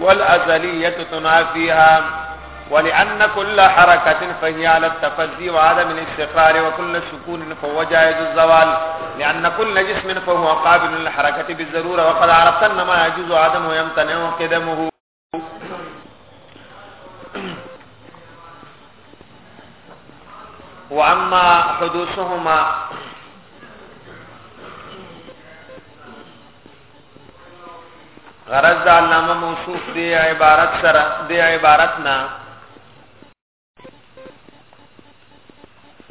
والأزلية تنافيها ولأن كل حركة فهي على التفدي وعدم الاستقرار وكل سكون فهو جائز الزوال لأن كل جسم فهو قابل للحركة بالضرورة وقد عرفت أن ما يجوز عدمه يمتنع قدمه واما حدوثهما غرض د علامه موصوف دی عبارت سره دی عبارت نه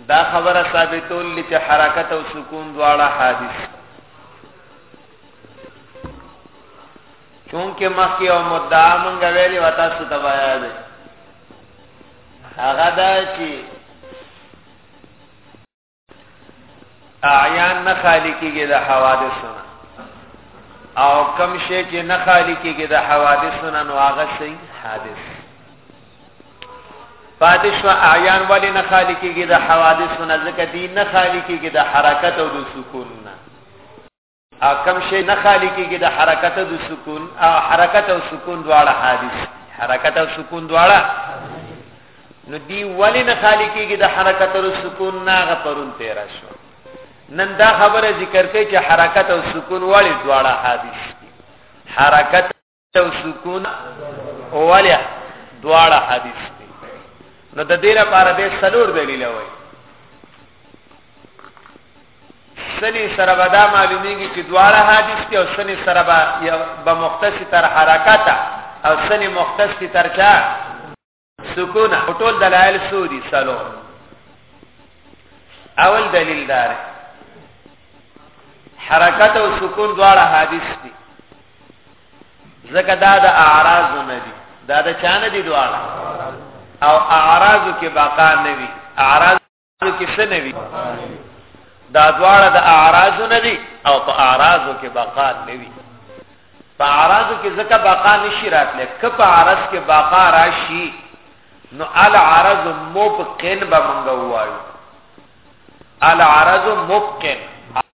دا خبره ثابتول لکه حرکت او سکون دواړه حادث چونکه مخکې او مدعا مونږ ویلې وتا څه تبایا دی هغه دا چې اعیان نه خالی کیږي د حوادثو او کم شي چې نه خالی کیږي د حوادثو نه نو هغه شي حادث پاتش و اعیان ولی نه خالی کیږي د حوادثو نه ځکه دي نه خالی کیږي د حرکت او د سکون نه او کم شي نه خالی کېږي د حرکت او د سکون او حرکت او سکون دواړه حادث حرکت او سکون دواړه نو دی ولی نه خالی کېږي د حرکت او سکون نه غپرون تیر شو نن دا خبره ذکر کوي چې حرکت او سکون ولی دواړه حادث حرکت او سکون اوله دواړه حدیث دي نو د دې لپاره به سلور دلیل وای سنی سره به دا معلومیږي چې دواړه حدیث دي او سنی سره به به مختص تر حرکت او سنی مختص تر چا سکون ټول دلایل سودی سلو اول دلیل دار حرکت او سکون دواړه حادث دي زکه دا د اعراض نه دي دا د چانه دي دواړه او اعراض کې بقا نه وي اعراض کې څه نه وي دا دواړه د اعراض نه دي او په اعراضو کې بقا نه وي په اعراضو کې ځکه بقا نشي راتلی که په اعراض کې بقا راشي نو العرض مبقن به مونږ وایو العرض مبقن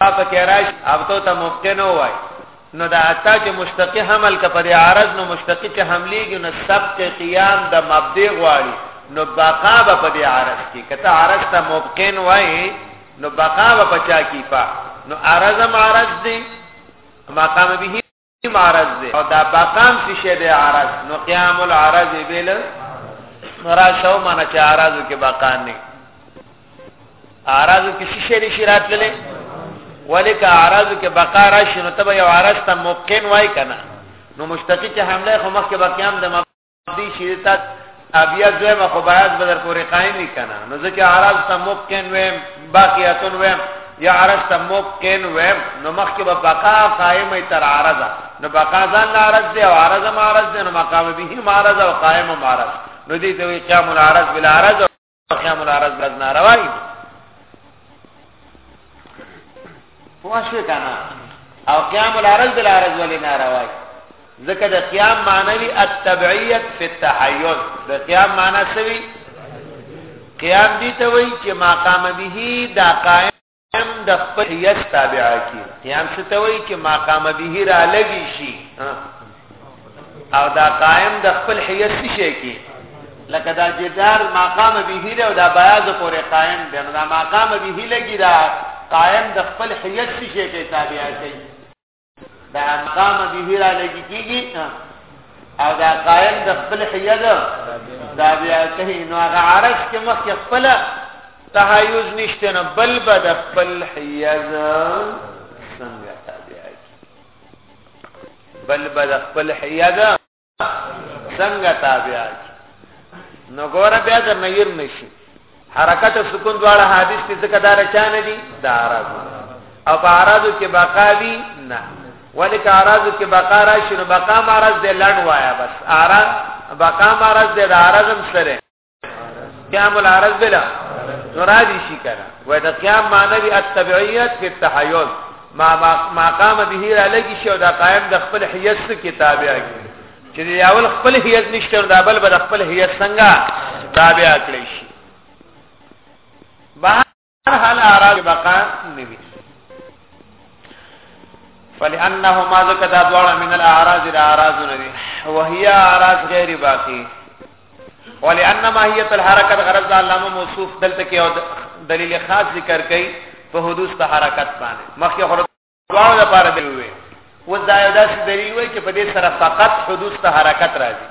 په کې راش او ته ته مفته نه وای نو دا اتا چې مشتقي حمل ک په عارض نو مشتقي چې حملېږي نو سبق قیام د مبدی غواړي نو بقا به په دې عارض کې کته عارض ته مبقین وای نو بقا به پچا کی پا نو عارض عارض دی مقام به عرض دی او دا بقام څه شی دی عرض نو قیام العرض بیل مرا شو معنی چې عرض کې بقام نه عرض کې څه شی لري شرات للی ولیک عرض کې بقا راشي نو تبه یو عرض ته ممکن وای کنه نو مشتقی چې حمله خو مخ کې بقیام د دی شیطان ابیا دوی ما خو بیاض بدر پورې قائم نه کنا نو ځکه عرض ته ممکن ویم باقیاتون ویم یا عرض ته ممکن ویم نو مخکې به بقا قائم تر عرض نو بقا ځان عرض دی او عرض ما عرض دی نو مقام به ما عرض او قائم ما عرض نو دې ته قیام العرض بلا عرض قیام العرض بز ناروائی دی پوښوي کنه او قیام العرض بل عرض ولې ناروائی ځکه د قیام معنی التبعیت فی التحیز د قیام معنی څه وی قیام دي ته وای چې مقام به دا قائم قیام د خپل حیث تابع کی قیام څه ته وایي چې ما قام به را لګي شي او دا قائم د خپل حیث شي کی لکه دا جدار ما قام به له او دا بیاض پورې قائم دی نو دا ما قام به لګي دا قائم د خپل حیث شي کی تابع کوي دا مقام دی ویرا لګی کیږي او دا قائم د خپل حیا ده دا بیا کوي نو هغه عرش کې مخ خپل تحیز نشته نه بل بد خپل حیا څنګه تابع کی بل بد خپل حیا څنګه تابع نو ګوره بیا د نیر نشي حرکت او سکون دواړه حادث دي ځکه دا رچانه دي دا اعراض او په اعراضو کې بقا وی نه ولیک اعراضو کې بقا راشي نو بقا مرز دې لړ وایا بس اعراض بقا مرز دې د اعراضم سره قیام العرض بلا نرادی شي کنه وای دا قیام معنی دی التبعیت فی التحیز ما ما قام به را لګی شو دا قائم د خپل حیث کې تابع کی چې دی اول خپل حیث نشته دا بل به خپل حیث څنګه تابع کړی شي هر حال اعراب بقا نوی فلانهما ذکر دا دواړه من الاعراض الاعراض نوی وهي اعراض غیر باقی ولانما هي الحرکت غرض علامه موصوف دلته کې دلیل خاص ذکر کړي په حدوث ته حرکت باندې مخکې دواړو لپاره دی وي و دا یو داسې دلیل وي چې په دې سره فقط حدوث ته حرکت راځي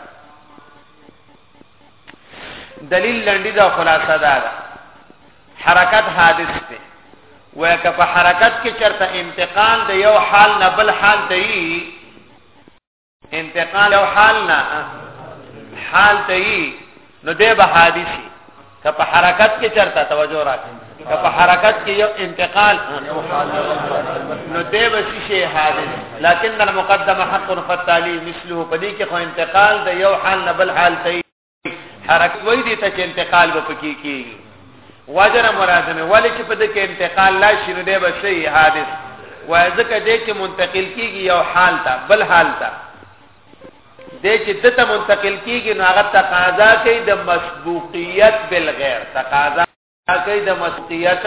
دلیل لنډی دا خلاصه ده حرکت حادث دی وای که په حرکت کې چرته انتقال د یو حال نه بل حال دی انتقال او حال نه حال ته یي نو دی به حادثي که په حرکت کې چرته توجه راکړي که په حرکت کې یو انتقال نو دی به شي حادث لكن المقدم حق فالتالي مثله په دې کې خو انتقال د یو حال نه بل حال ته حرکت وای دي ته انتقال به پکې کیږي وجر مراد نه ولې چې په دې کې انتقال لا شي نو دی به شي حادث وای ځکه دې چې منتقل کیږي یو حال ته بل حال ته دې چې دته منتقل کیږي نو هغه تقاضا کوي د مسبوقیت بالغیر تقاضا کوي د مسقیت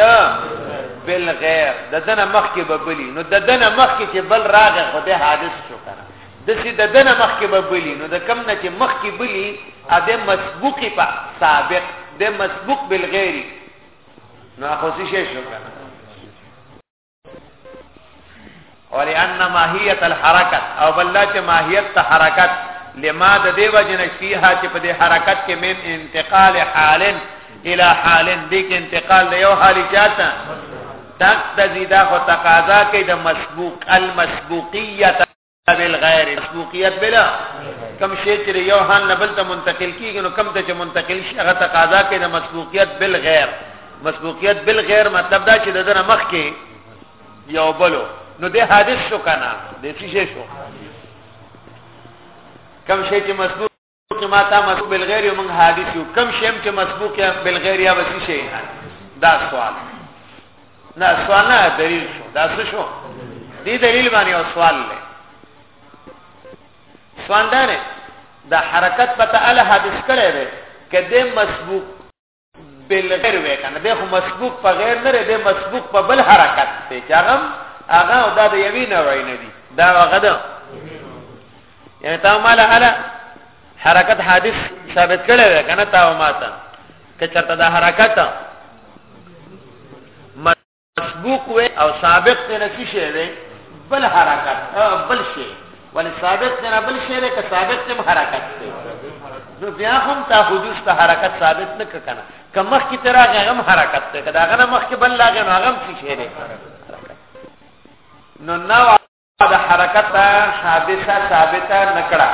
بل غیر د دنه مخ کې ببلی نو د دنه مخ کې چې بل راغه خدای حادث شو کنه د سې د دنه مخ کې ببلی نو د کم نه چې مخ کې بلی ا د مسبوق په سابق د مسبوق بل غیر نو خو شي شو کنه ولأن ماهیت الحرکت او بلدا چې ماهیت ته حرکت لما د دیو جن فیها چې په دې حرکت کې من انتقال حال الى حال دې کې انتقال له یو حالي چاته تقتضی دا خو تقاضا کوي د مسبوق المسبوقیه بالغیر مسبوقیت بلا کم شی چې یو هان نه بل ته منتقل کیږي نو کم ته چې منتقل شي هغه تقاضا کوي د مسبوقیت بالغیر مسبوقیت بالغیر مطلب دا چې د دنه مخ کې یو بلو نو د حادث شو کنه د څه شو کم شی چې مسبوق چې ما تا مسبوق بالغیر یو موږ حادث یو کم شیم چې مسبوق یا بالغیر یا وسی شي دا سوال نه سوال نه دلیل شو دا څه شو دې دلیل باندې او سوال لې سوال دا نه د حرکت پته ال حادث کړي وي کده مسبوق بالغیر وې کنه د خو مسبوق په غیر نه دی مسبوق په بل حرکت دی چې هغه هغه دا د یوی نه وای نه دی دا هغه ده یعنی تا مال هله حرکت حادث ثابت کړی وې کنه تا ماته که چرته دا حرکت مسبوق وي او سابق ته نشي شي وي بل حرکت بل شي ولې سابق ته بل شي وي که سابق ته حرکت دی نو بیا هم تا حدوث ته حرکت ثابت نه کنه که مخ کی ترا غم حرکت ته کدا غنه مخ کې بل لاګه نو غم شي شي نو نو دا حرکت حادثه ثابته نکړه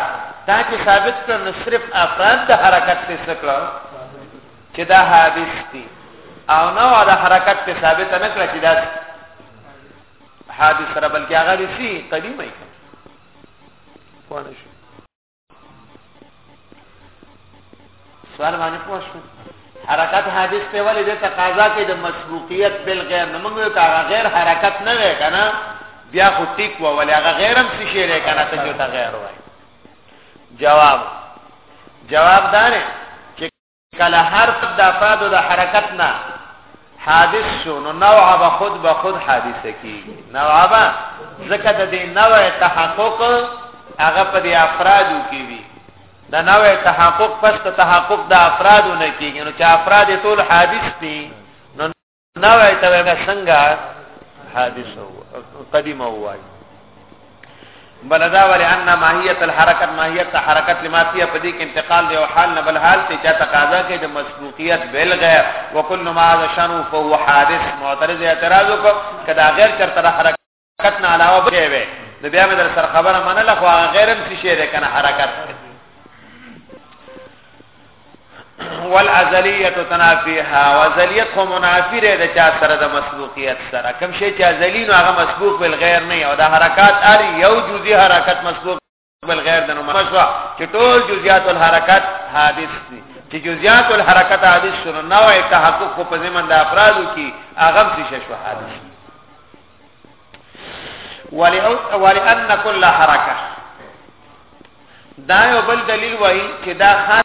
دا چې ثابت کړ نو صرف افراد د حرکت څخه سکړه چې دا حادث دي او نو دا حرکت ته ثابته نکړه چې دا حادث سره بلکې هغه رسی قدیمه یې پوه نه شو سوال باندې پوه شو حرکت حادث په ولې د تقاضا کې د مسبوقیت بل غیر نه موږ یو کار غیر حرکت نه وې کنه بیا خو ټیک و ولې هغه غیر هم څه شی لري کنه ته جو ته غیر وای جواب جواب دار کله هر څه د افرادو د حرکت نه حادث شو نو نوع به خود به خود حادثه کیږي نوع به ځکه د دې نوع تحقق هغه په دې افرادو کې وي د نوع تحقق پس ته تحقق د افرادو نه کیږي نو چې افراد ټول حادث دي نا وای ته وای څنګه حادثه قدیمه وای بلدا ولی ان ماهیت الحرکت ماهیت حرکت لما فيها پدې کې انتقال دی او حال نه بل حال ته چا تقاضا کوي د مسبوقیت بل غیر وکل ما ذا شنو فهو حادث معترض اعتراض وکړه کدا غیر چرته حرکت حرکت نه علاوه به وي نو بیا مې در سره خبره منله خو هغه غیرم څه شی دی کنه حرکت والازلیه تنافیها وازلیه خو منافی دی د چا سره د مسبوقیت سره کوم شی چې ازلی نو هغه مسبوق بل غیر نه او د حرکات اری یو جزئی حرکت مسبوق بل غیر د نوم مشوا چې ټول جزئیات الحرکت حادث دي چې جزئیات الحرکت حادث شنو نو اي تحقق په زمن د افرادو کې هغه څه شو حادث ولی او ولی ان کل حرکه دا یو بل دلیل وایي چې دا خاص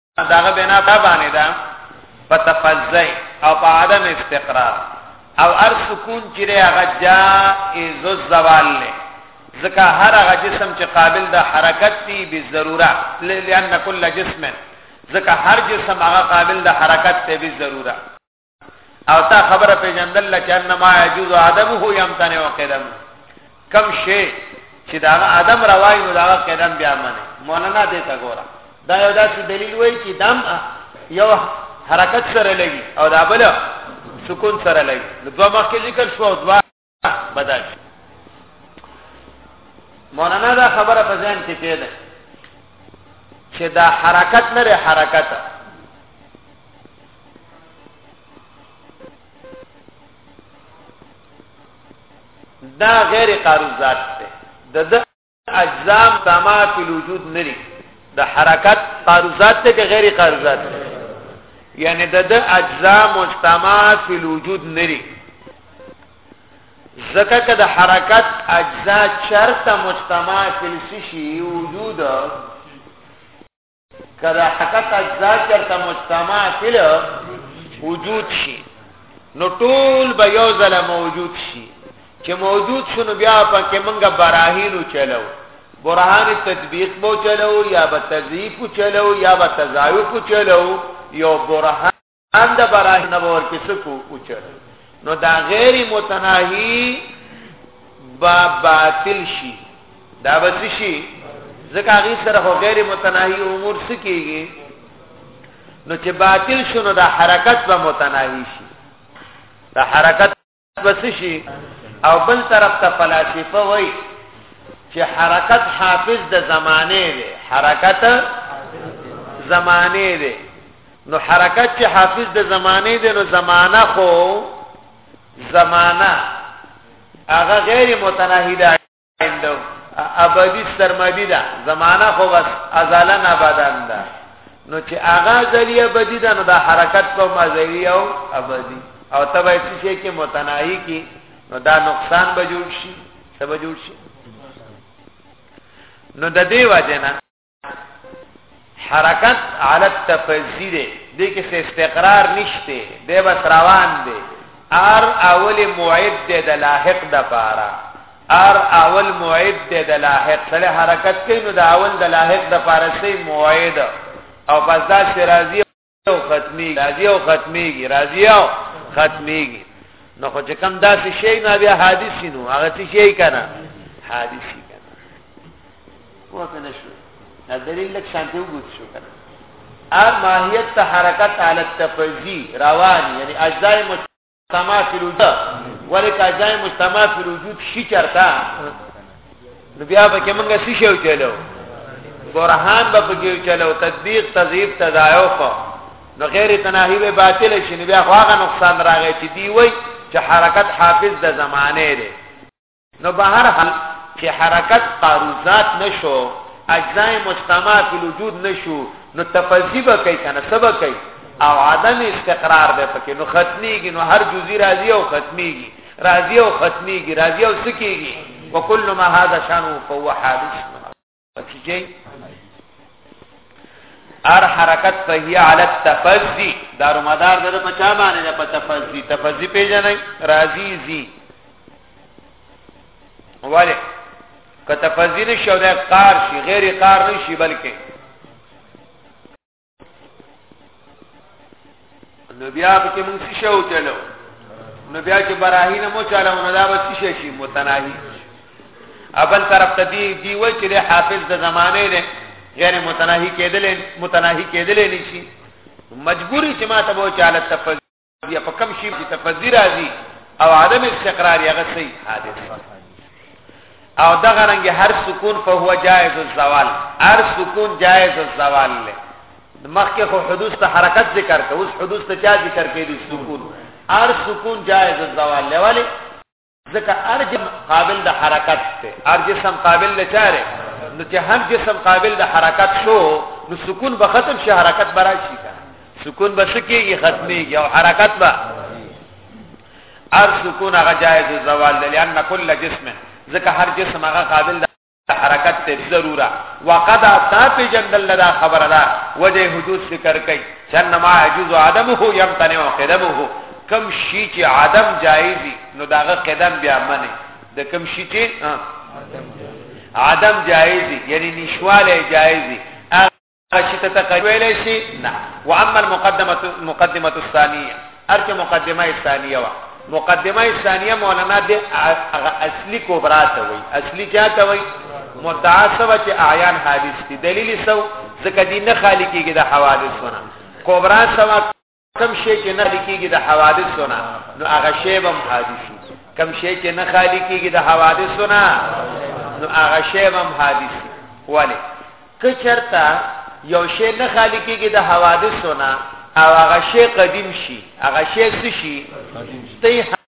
داغه بنا په باندې دا په تفزع او په عدم استقرار او ار سکون چې هغه جائز الزوال له ځکه هر هغه جسم چې قابل د حرکت دی به ضروره لئن کل جسم ځکه هر جسم هغه قابل د حرکت دی به ضروره او تا خبره پیجندل لکه انما یجوز عدمه یمتنع قدم کم شی چې دا عدم روای نو دا قدم بیا منه مولانا دې تا ګورا دا یو داسې دلیل وای چې دم یو حرکت سره لګي او دا بل سکون سره لګي دوه مخکې ذکر شو دوه بدل مولانا دا خبره په ځان کې پیدا چې دا حرکت نه لري حرکت دا غیر قارون ذات ده د اجزام سما فی الوجود نری د حرکت قارزات ته که غیر قارزات یعنی د د اجزا مجتمع فی الوجود نری زکه که د حرکت اجزا چرته مجتمع فی السی وجود که د حقیقت ذات چرته مجتمع تل وجود شي نو ټول به یو ځل موجود شي چې موجود شنو بیا په کې منګه براهینو چلو برهان تطبیق بو چلو یا به تضعیف چلو یا به تضایف چلو یو برهان ان د براه نه باور کې سکو اوچر نو دا غیر متناهی با باطل شي دا بس شي ځکه هغه سره غیر متناهی امور سکیږي نو چې باطل شونه دا حرکت به متناهی شي دا حرکت بس شي او بل طرف ته فلسفه وای چې حرکت حافظ د زمانه دی حرکت زمانه دی نو حرکت چې حافظ د زمانه دی نو زمانہ خو زمانہ هغه غیر متناهی ده اندو ابدی سرمدی دا زمانہ خو بس ازالا نابادان دا نو چې اغا ذری ابدی دا نو دا حرکت کو مزری او ابدی او تبا اسی شی کې متناهی کی نو دا نقصان به جوړ شي سبا جوړ شي نو د دې وجه نه حرکت علی التفزی دی دې کې څه استقرار نشته دی بس روان دی ار اول موعد دی د لاحق د پاره ار اول موعد دی د لاحق سره حرکت کوي نو د اول د لاحق د پاره سي موعد او پس دا شرازی او ختميږي راضي او ختميږي راضي او ختميږي نو خو چې کم داسې شي نه بیا حادث نو هغه څه شي کنه حادث شي کنه وته نشو دا دلیل لک شانته وګت شو کنه ا ماهیت ته حرکت علی التفزی روان یعنی اجزاء سما فی الوجود ولی کا جای مستما فی الوجود شی چرتا نو بیا به کومه سی شو چلو برهان به پکې چلو تطبیق تذیب تضاعف نو غیر تناهی به باطل شي نو بیا خو هغه نقصان راغی چې دی وای چې حرکت حافظ د زمانه دی نو بهر حال چې حرکت قاروزات نشو اجزاء مجتمع فی الوجود نشو نو تفضی به کوي کنه سبا کوي او عدم استقرار به پکې نو ختميږي نو هر جزئی راضی او ختميږي راضی او ختميږي راضی او سکیږي وکل ما هذا شانو فهو حادث پکې ار حرکت فهي على التفزي دارو مدار د پچا باندې د په تفزي تفزي پیژنې راضي زي ولی که تفزی نشو ده قار شی غیر قار نشی بلکه نو بیا په کې موږ څه شو چلو نو بیا چې براهی نه مو چلو نو دا به څه شي متناهي اول طرف ته دی دی وای چې حافظ د زمانه نه غیر متناهي کېدل متناهي کېدل نشي مجبوری چې ما ته وو چاله تفضل بیا په کم شي چې تفضیل راځي او عدم استقرار یې غسي حادث او دا غرنګ هر سکون فهو جائز الزوال هر سکون جائز الزوال له مخکې خو حدوث ته حرکت ذکر ته اوس حدوث ته چا ذکر کوي سکون هر سکون جائز الزوال له ولی ځکه ارجم قابل د حرکت ته ارجسم قابل لچاره نو چې هم جسم قابل د حرکت شو نو سکون به ختم شي حرکت به راشي سکون به سکیږي ختميږي او حرکت به ار سکون هغه جائز زوال لئن کل جسم ځکه هر جسم هغه قابل د حرکت ته ضروره وقد تا په جندل لدا خبره ده وجه حدوث ذکر کوي چن ما يجوز عدمه يمتنع قدمه کم شي چې عدم جایزي نو داغه قدم بیا منه د کم شي چې عدم جایزي یعنی نشواله جایزي چې ته تقریر ویلې شي نه واما المقدمه مقدمه الثانيه ارته مقدمه الثانيه وا مقدمه الثانيه مولانا د هغه اصلي کبرا ته وای اصلي چا ته وای متعصب چې اعیان حادث دي دلیل سو ځکه دي نه خالی کیږي د حوادثونه کبرا سوا کم شی چې نه لیکيږي د حوادثو نه نو هغه شی به حادث کم شی چې نه خالی کیږي د حوادثو نه نو هغه شی به حادث ولی که چرته یو شی نه خالی کیږي د حوادثو نه او هغه شی قدیم شي هغه شی څه شي قدیم شي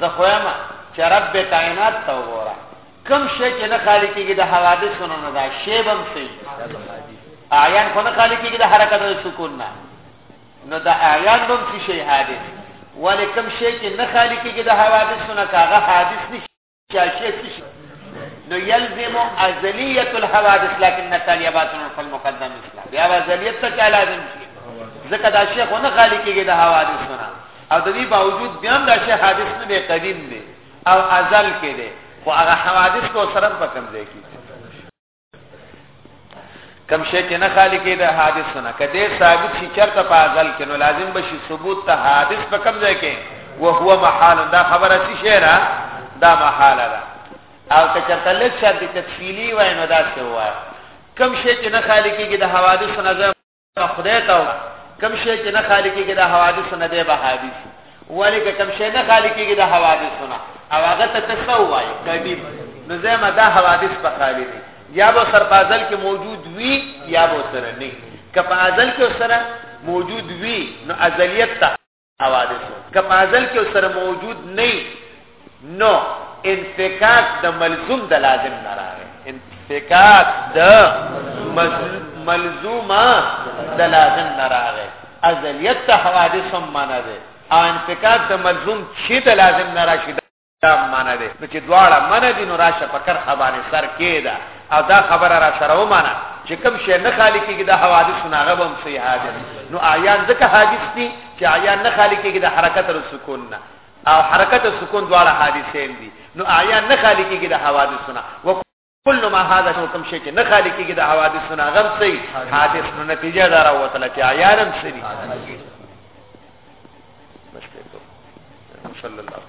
زه خو یم چې رب کائنات ته وګوره کم شی چې نه خالی کېږي د حوادثو نه ده شی به هم صحیح اعیان خو نه خالی کېږي د حرکت او سکون نه نو د اعیان به هم شي حادث ولې کم شی چې نه خالی کېږي د حوادثو نه که هغه حادث نه چاشې څه شي نو يلزم ازليه الحوادث لكن التاليه باطن فالمقدم اسلام بیا ازلیت ته چا لازم شي ځکه دا شیخ نه خالی کېږي د حوادث نه او د دې باوجود بیا هم دا شیخ حادث نه دی قدیم دی او ازل کې دی خو هغه حوادث کو سره په کوم ځای کې کم شی چې نه خالی کې د حادث نه کده ثابت شي چرته په ازل کې نو لازم بشي ثبوت ته حادث په کم ځای کې وهو محال دا خبره شي شهره دا محاله ده او ته چرته لږ شرط تفصیلی وای نو دا څه وای کم شی چې نه خالی کېږي د حوادث نه په خدای توبه کوم شی چې نه خالي کېږي د حوادثو نه دی به حادث ولې که کوم شی نه خالي کېږي د حوادثو نه او هغه ته ته څه ووایې قدیم نو زما دا حوادث په خالي دي یا به سر په ازل کې موجود وي یا به سره نه که په ازل کې سره موجود وي نو ازلیت ته حوادثو که په ازل کې سره موجود نه نو انفکاک د ملزوم د لازم نه راغی انفکاک د ملزومه د لازم نه راغی ازلیت ته حوادث هم معنا ده او انفکاک د ملزوم چې د لازم نه راشي دا معنا دی نو چې دواړه منه دي نو راشه په کرخه باندې سر کېده او دا خبره را سره ومانه چې کوم شی نه خالی کېږي د حوادث نه هغه هم صحیح حاضر نو آیان ځکه حادث دي چې آیان نه خالی کېږي د حرکت او سکون نه او حرکت او سکون دواړه حادثې دي نو آیان نه خالی کېږي د حوادث نه کله ما هاذا شو کوم شي چې نه خالي کېږي د حوادث نه غم سي حادث نو نتیجه دار او تعالی چې عیانم سي مشکل صلی الله علیه